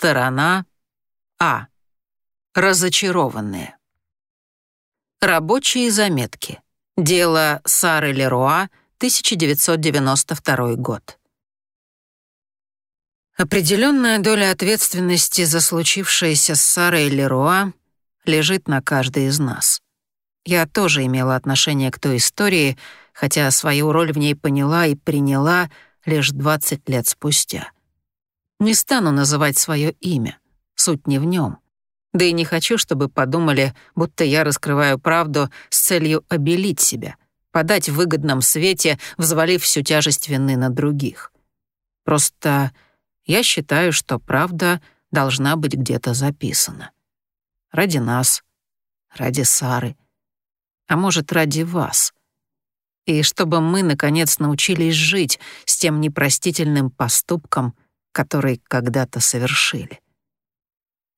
Сторона А. Разочарованные. Рабочие заметки. Дело Сары Леруа, 1992 год. Определенная доля ответственности за случившееся с Сарой Леруа лежит на каждой из нас. Я тоже имела отношение к той истории, хотя свою роль в ней поняла и приняла лишь 20 лет спустя. Не стану называть свое имя, суть не в нем. Да и не хочу, чтобы подумали, будто я раскрываю правду с целью обелить себя, подать в выгодном свете, взвалив всю тяжесть вины на других. Просто я считаю, что правда должна быть где-то записана. Ради нас, ради Сары, а может, ради вас. И чтобы мы, наконец, научились жить с тем непростительным поступком, который когда-то совершили.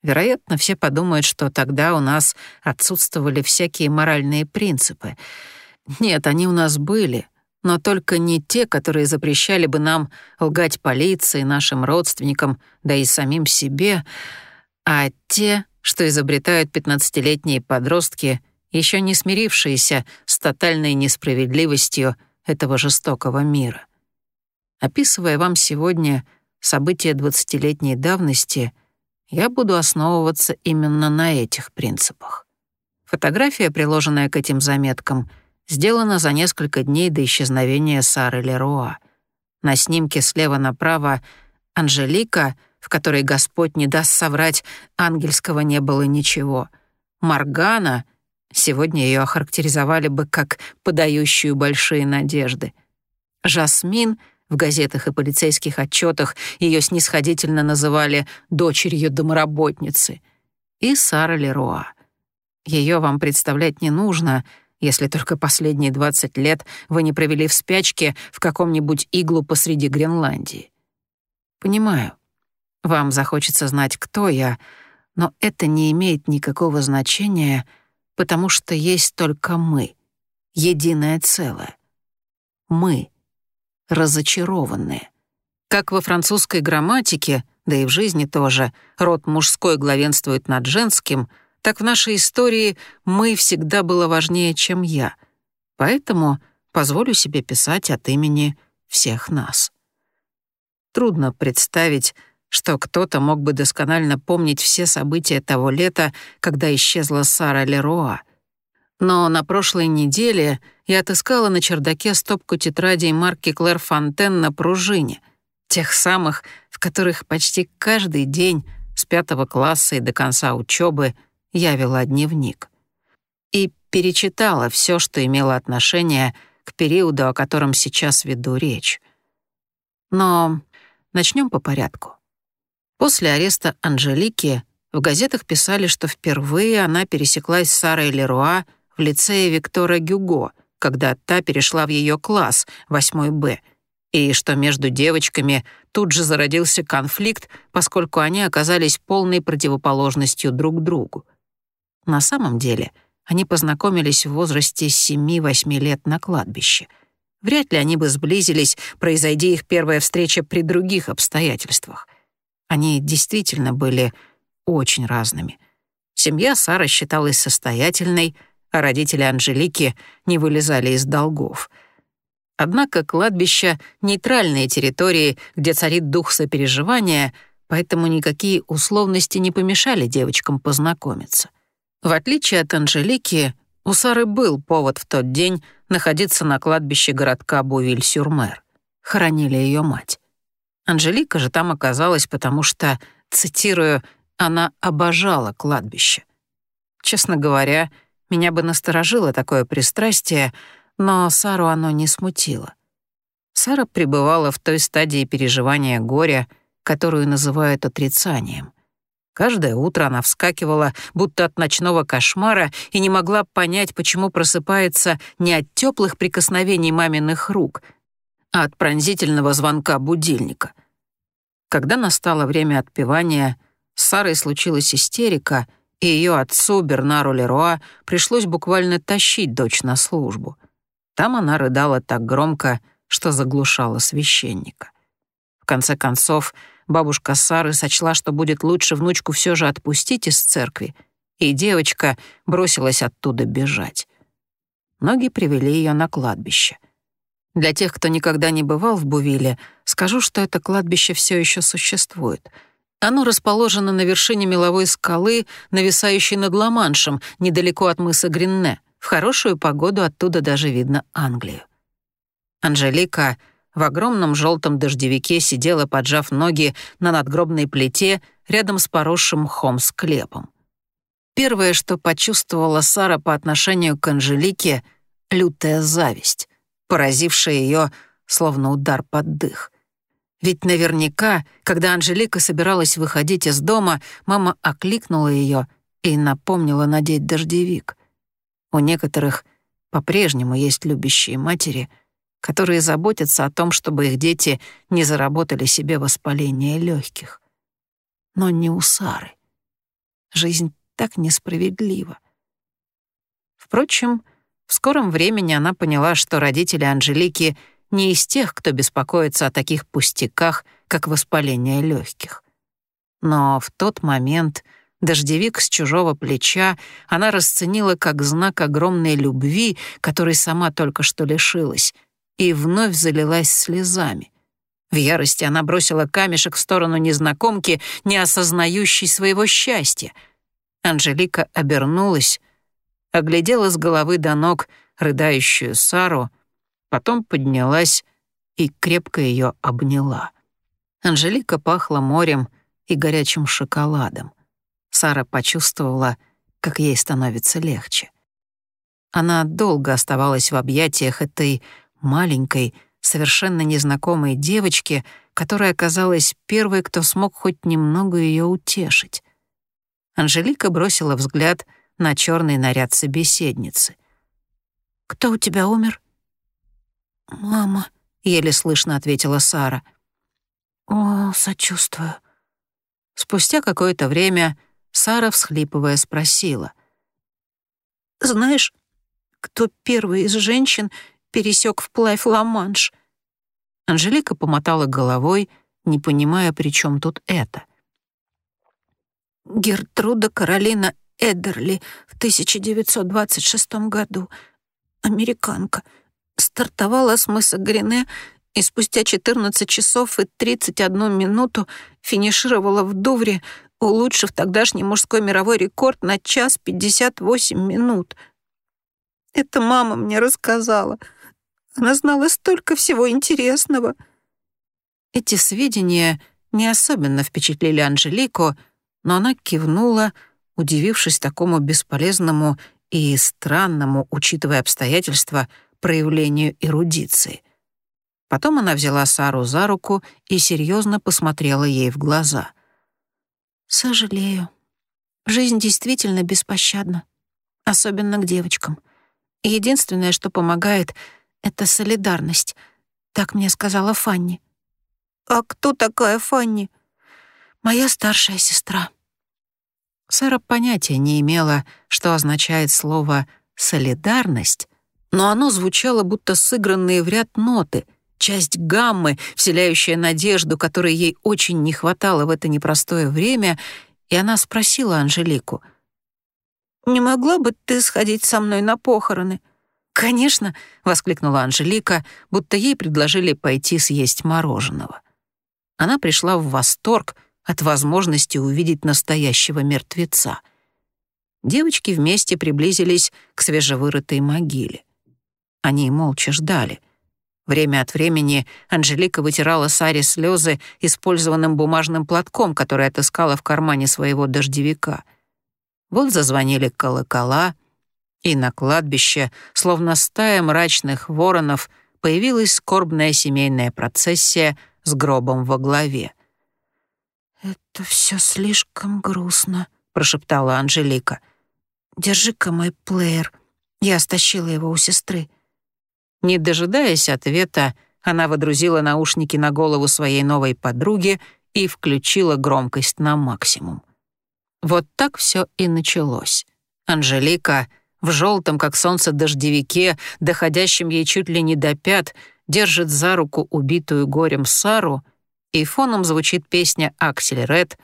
Вероятно, все подумают, что тогда у нас отсутствовали всякие моральные принципы. Нет, они у нас были, но только не те, которые запрещали бы нам лгать полиции, нашим родственникам, да и самим себе, а те, что изобретают пятнадцатилетние подростки, еще не смирившиеся с тотальной несправедливостью этого жестокого мира. Описывая вам сегодня события двадцатилетней давности, я буду основываться именно на этих принципах. Фотография, приложенная к этим заметкам — сделано за несколько дней до исчезновения Сары Леруа. На снимке слева направо Анжелика, в которой Господь не даст соврать, ангельского не было ничего. Маргана, сегодня ее охарактеризовали бы как подающую большие надежды. Жасмин — в газетах и полицейских отчетах ее снисходительно называли «дочерью домоработницы». И Сара Леруа. Ее вам представлять не нужно — если только последние 20 лет вы не провели в спячке в каком-нибудь иглу посреди Гренландии. Понимаю, вам захочется знать, кто я, но это не имеет никакого значения, потому что есть только мы, единое целое. Мы, разочарованные. Как во французской грамматике, да и в жизни тоже, род мужской главенствует над женским — так в нашей истории «мы» всегда было важнее, чем «я». Поэтому позволю себе писать от имени всех нас. Трудно представить, что кто-то мог бы досконально помнить все события того лета, когда исчезла Сара Леруа. Но на прошлой неделе я отыскала на чердаке стопку тетрадей марки Клэр Фонтен на пружине, тех самых, в которых почти каждый день с пятого класса и до конца учебы я вела дневник. И перечитала все, что имело отношение к периоду, о котором сейчас веду речь. Но начнем по порядку. После ареста Анжелики в газетах писали, что впервые она пересеклась с Сарой Леруа в лицее Виктора Гюго, когда та перешла в ее класс, 8 Б, и что между девочками тут же зародился конфликт, поскольку они оказались полной противоположностью друг другу. На самом деле они познакомились в возрасте 7-8 лет на кладбище. Вряд ли они бы сблизились, произойди их первая встреча при других обстоятельствах. Они действительно были очень разными. Семья Сары считалась состоятельной, а родители Анжелики не вылезали из долгов. Однако кладбище — нейтральные территории, где царит дух сопереживания, поэтому никакие условности не помешали девочкам познакомиться — в отличие от Анжелики, у Сары был повод в тот день находиться на кладбище городка Бувиль-Сюрмер. Хоронили ее мать. Анжелика же там оказалась, потому что, цитирую, она обожала кладбище. Честно говоря, меня бы насторожило такое пристрастие, но Сару оно не смутило. Сара пребывала в той стадии переживания горя, которую называют отрицанием — Каждое утро она вскакивала, будто от ночного кошмара, и не могла понять, почему просыпается не от теплых прикосновений маминых рук, а от пронзительного звонка будильника. Когда настало время отпевания, с Сарой случилась истерика, и ее отцу, Бернару Леруа, пришлось буквально тащить дочь на службу. Там она рыдала так громко, что заглушала священника. В конце концов, Бабушка Сары сочла, что будет лучше внучку все же отпустить из церкви, и девочка бросилась оттуда бежать. Ноги привели ее на кладбище. Для тех, кто никогда не бывал в Бувиле, скажу, что это кладбище все еще существует. Оно расположено на вершине меловой скалы, нависающей над Ла-Маншем, недалеко от мыса Гринне. В хорошую погоду оттуда даже видно Англию. Анжелика в огромном желтом дождевике сидела, поджав ноги на надгробной плите рядом с поросшим мхом склепом. Первое, что почувствовала Сара по отношению к Анжелике — лютая зависть, поразившая ее словно удар под дых. Ведь наверняка, когда Анжелика собиралась выходить из дома, мама окликнула ее и напомнила надеть дождевик. У некоторых по-прежнему есть любящие матери, которые заботятся о том, чтобы их дети не заработали себе воспаление легких. Но не у Сары. Жизнь так несправедливо. Впрочем, в скором времени она поняла, что родители Анжелики не из тех, кто беспокоится о таких пустяках, как воспаление легких. Но в тот момент дождевик с чужого плеча она расценила как знак огромной любви, которой сама только что лишилась, и вновь залилась слезами. В ярости она бросила камешек в сторону незнакомки, не осознающей своего счастья — Анжелика обернулась, оглядела с головы до ног рыдающую Сару, потом поднялась и крепко ее обняла. Анжелика пахла морем и горячим шоколадом. Сара почувствовала, как ей становится легче. Она долго оставалась в объятиях этой маленькой, совершенно незнакомой девочки, которая оказалась первой, кто смог хоть немного ее утешить. Анжелика бросила взгляд на черный наряд собеседницы. «Кто у тебя умер?» «Мама», — еле слышно ответила Сара. «О, сочувствую». Спустя какое-то время Сара, всхлипывая, спросила. «Знаешь, кто первый из женщин пересек вплавь Ла-Манш?» Анжелика помотала головой, не понимая, при чем тут это. Гертруда Каролина Эдерли в 1926 году, американка, стартовала с мыса Грине и спустя 14 часов и 31 минуту финишировала в Дувре, улучшив тогдашний мужской мировой рекорд на час 58 минут. Это мама мне рассказала. Она знала столько всего интересного. Эти сведения не особенно впечатлили Анжелику, но она кивнула, удивившись такому бесполезному и странному, учитывая обстоятельства, проявлению эрудиции. Потом она взяла Сару за руку и серьезно посмотрела ей в глаза. «Сожалею. Жизнь действительно беспощадна, особенно к девочкам. Единственное, что помогает, — это солидарность. Так мне сказала Фанни». «А кто такая Фанни?» моя старшая сестра». Сара понятия не имела, что означает слово «солидарность», но оно звучало будто сыгранные в ряд ноты, часть гаммы, вселяющая надежду, которой ей очень не хватало в это непростое время, и она спросила Анжелику, «Не могла бы ты сходить со мной на похороны?» «Конечно», — воскликнула Анжелика, будто ей предложили пойти съесть мороженого. Она пришла в восторг — от возможности увидеть настоящего мертвеца. Девочки вместе приблизились к свежевырытой могиле. Они молча ждали. Время от времени Анжелика вытирала Саре слезы использованным бумажным платком, который отыскала в кармане своего дождевика. Вот зазвонили колокола, и на кладбище, словно стая мрачных воронов, появилась скорбная семейная процессия с гробом во главе — «Это все слишком грустно», — прошептала Анжелика. «Держи-ка мой плеер». Я стащила его у сестры. Не дожидаясь ответа, она водрузила наушники на голову своей новой подруги и включила громкость на максимум. Вот так все и началось. Анжелика в желтом, как солнце, дождевике, доходящем ей чуть ли не до пят, держит за руку убитую горем Сару и фоном звучит песня Аксель Ред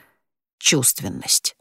«Чувственность».